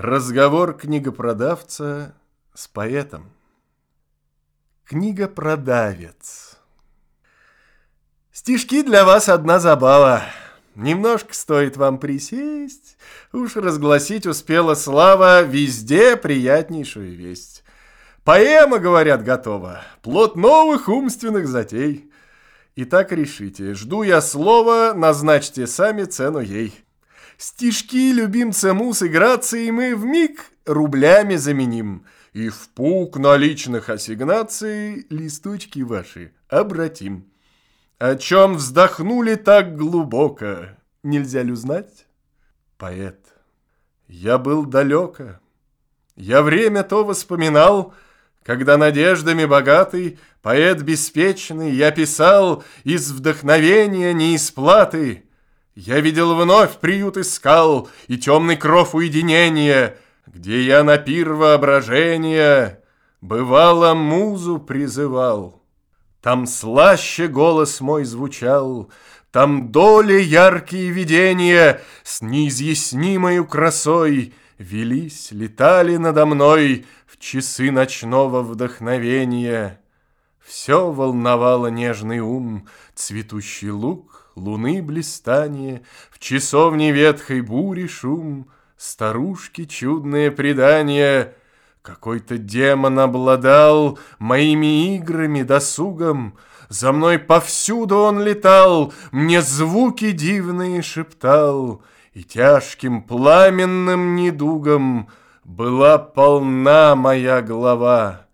Разговор книгопродавца с поэтом. Книгопродавец. Стишки для вас одна забава. Немножко стоит вам присесть, уж разгласить успела слава везде приятнейшую весть. Поэма, говорят, готова, плод новых умственных затей. Итак, решите, жду я слова, назначьте сами цену ей. Стишки любимца мус и грации мы миг рублями заменим, и в пук наличных ассигнаций листочки ваши обратим. О чем вздохнули так глубоко, нельзя ли узнать? Поэт. Я был далеко, я время то воспоминал, когда надеждами богатый, поэт беспечный, я писал из вдохновения не из платы, я видел вновь приют искал и темный кров уединения, Где я на пир воображения Бывало музу призывал. Там слаще голос мой звучал, Там доли яркие видения С неизъяснимою красой Велись, летали надо мной В часы ночного вдохновения. Все волновало нежный ум, Цветущий лук, луны блистание, В часовне ветхой бури шум, Старушки чудное предание. Какой-то демон обладал Моими играми, досугом, За мной повсюду он летал, Мне звуки дивные шептал, И тяжким пламенным недугом Была полна моя голова.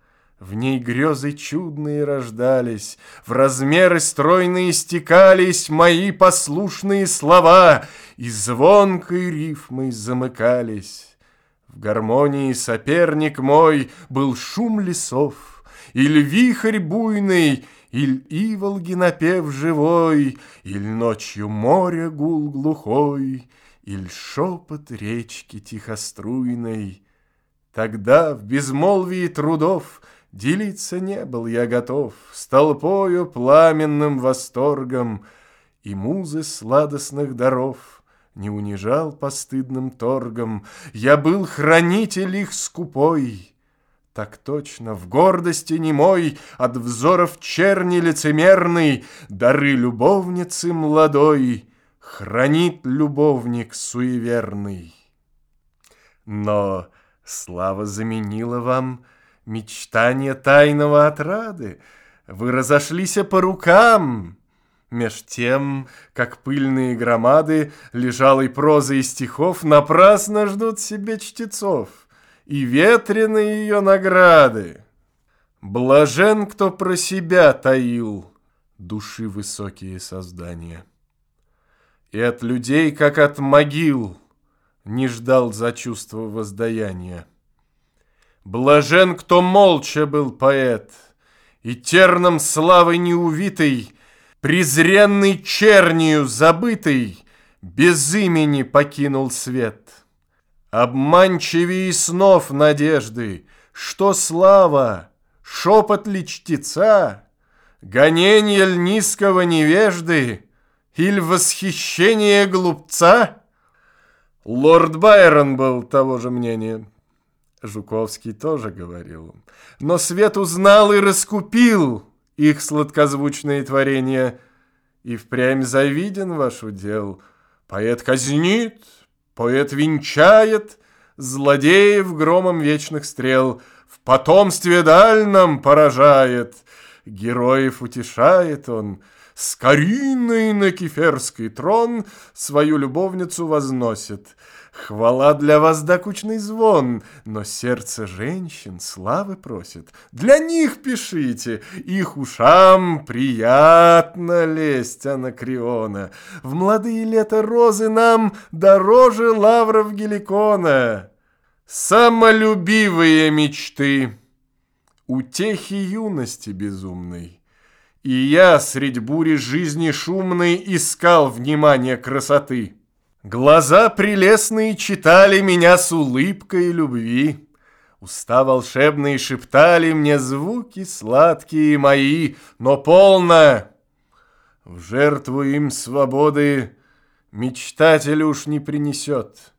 В ней грезы чудные рождались, В размеры стройные стекались Мои послушные слова, И звонкой рифмой замыкались. В гармонии соперник мой Был шум лесов, Иль вихрь буйный, Иль иволги напев живой, Иль ночью море гул глухой, Иль шепот речки тихоструйной. Тогда в безмолвии трудов Делиться не был я готов С толпою пламенным восторгом, И музы сладостных даров Не унижал постыдным торгом. Я был хранитель их скупой. Так точно, в гордости немой От взоров черни лицемерный Дары любовницы молодой Хранит любовник суеверный. Но слава заменила вам мечтание тайного отрады. Вы разошлись по рукам, Меж тем, как пыльные громады Лежалой прозы и стихов Напрасно ждут себе чтецов И ветреные ее награды. Блажен, кто про себя таил Души высокие создания. И от людей, как от могил, Не ждал за чувство воздаяния. Блажен, кто молча был поэт, И терном славы неувитый, Презренный чернию забытый, Без имени покинул свет. Обманчивее снов надежды, Что слава, шепот ли чтеца, Гоненье ль низкого невежды, Иль восхищение глупца? Лорд Байрон был того же мнения. Жуковский тоже говорил. Но свет узнал и раскупил их сладкозвучные творения. И впрямь завиден ваш удел. Поэт казнит, поэт венчает, Злодеев громом вечных стрел В потомстве дальном поражает. Героев утешает он, С Кариной на кеферский трон Свою любовницу возносит — Хвала для вас докучный звон, но сердце женщин славы просит. Для них пишите, их ушам приятно лесть анакриона. В молодые лета розы нам дороже лавров геликона. Самолюбивые мечты, утехи юности безумной. И я средь бури жизни шумной искал внимание красоты. Глаза прелестные читали меня с улыбкой любви. Уста волшебные шептали мне звуки сладкие мои, но полно. В жертву им свободы мечтатель уж не принесет.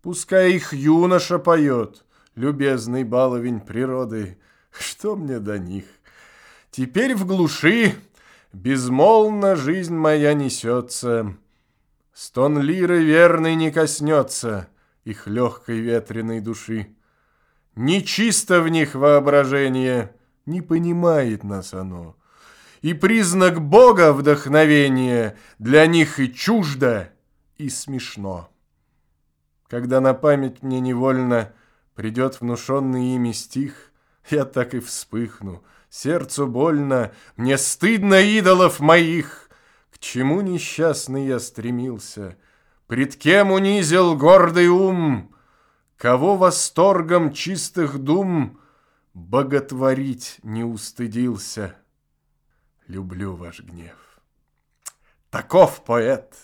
Пускай их юноша поет, любезный баловень природы. Что мне до них? Теперь в глуши безмолвно жизнь моя несется. Стон лиры верный не коснется их легкой ветреной души. Нечисто в них воображение, не понимает нас оно. И признак Бога вдохновения для них и чуждо, и смешно. Когда на память мне невольно придет внушенный ими стих, я так и вспыхну, сердцу больно, мне стыдно идолов моих. К чему несчастный я стремился, пред кем унизил гордый ум, кого восторгом чистых дум боготворить не устыдился. Люблю ваш гнев. Таков поэт.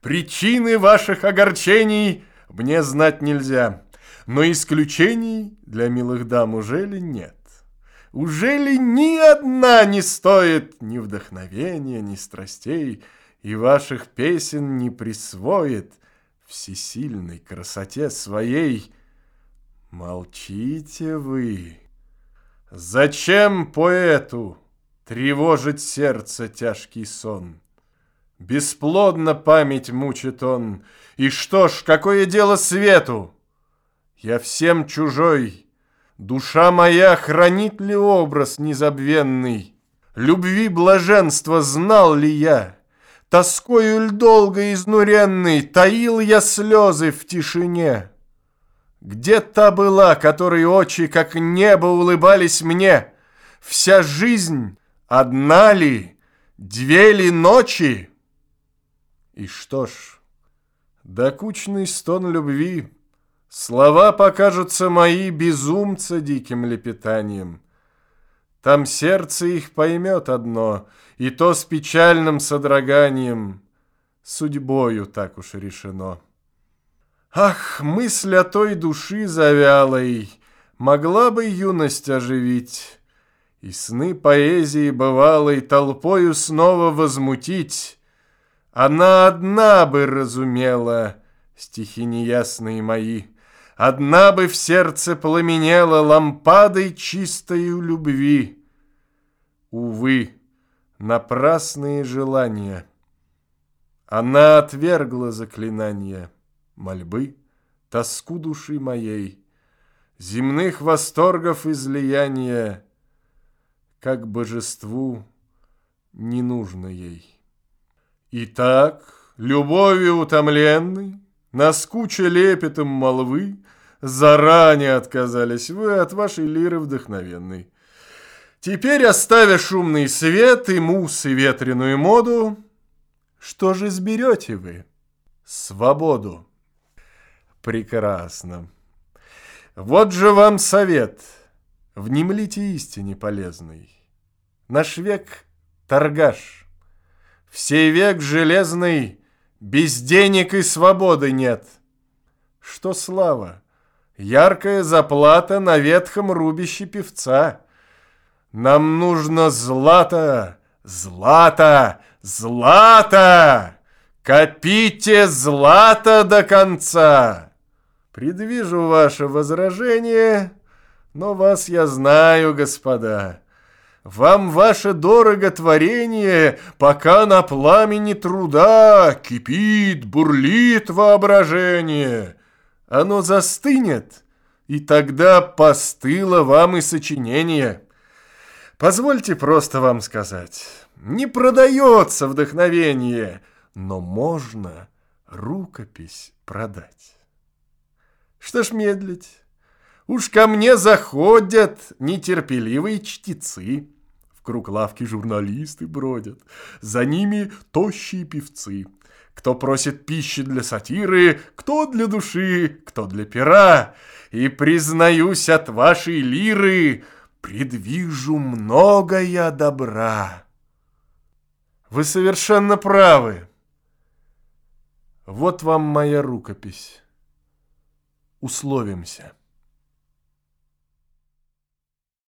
Причины ваших огорчений — мне знать нельзя. Но исключений для милых дам уже ли нет? Уже ли ни одна не стоит ни вдохновения, ни страстей, и ваших песен не присвоит всесильной красоте своей? Молчите вы. Зачем поэту тревожить сердце тяжкий сон? Бесплодно память мучит он. И что ж, какое дело свету? Я всем чужой. Душа моя хранит ли образ незабвенный? Любви блаженства знал ли я? Тоскою ль долго изнуренный Таил я слезы в тишине? Где та была, которой очи, как небо, улыбались мне? Вся жизнь одна ли, две ли ночи? И что ж, докучный стон любви, Слова покажутся мои безумца диким лепетанием. Там сердце их поймет одно, И то с печальным содроганием, Судьбою так уж решено. Ах, мысль о той души завялой Могла бы юность оживить, И сны поэзии бывалой Толпою снова возмутить, она одна бы разумела стихи неясные мои, Одна бы в сердце пламенела лампадой чистою любви. Увы, напрасные желания. Она отвергла заклинания, мольбы, тоску души моей, Земных восторгов излияния, Как божеству не нужно ей. Итак, любовью утомленной, Наскуча лепетом молвы, Заранее отказались вы от вашей лиры вдохновенной. Теперь, оставя шумный свет и мус и ветреную моду, Что же сберете вы? Свободу. Прекрасно. Вот же вам совет. Внемлите истине полезной. Наш век — торгаш. В сей век железный без денег и свободы нет. Что слава? Яркая заплата на ветхом рубище певца. Нам нужно злато, злато, злато! Копите злато до конца! Предвижу ваше возражение, но вас я знаю, господа. Вам ваше дорого творение, пока на пламени труда кипит, бурлит воображение. Оно застынет, и тогда постыло вам и сочинение. Позвольте просто вам сказать, не продается вдохновение, но можно рукопись продать. Что ж медлить? Уж ко мне заходят нетерпеливые чтецы круг лавки журналисты бродят, за ними тощие певцы. Кто просит пищи для сатиры, кто для души, кто для пера. И, признаюсь, от вашей лиры предвижу многое добра. Вы совершенно правы. Вот вам моя рукопись. Условимся.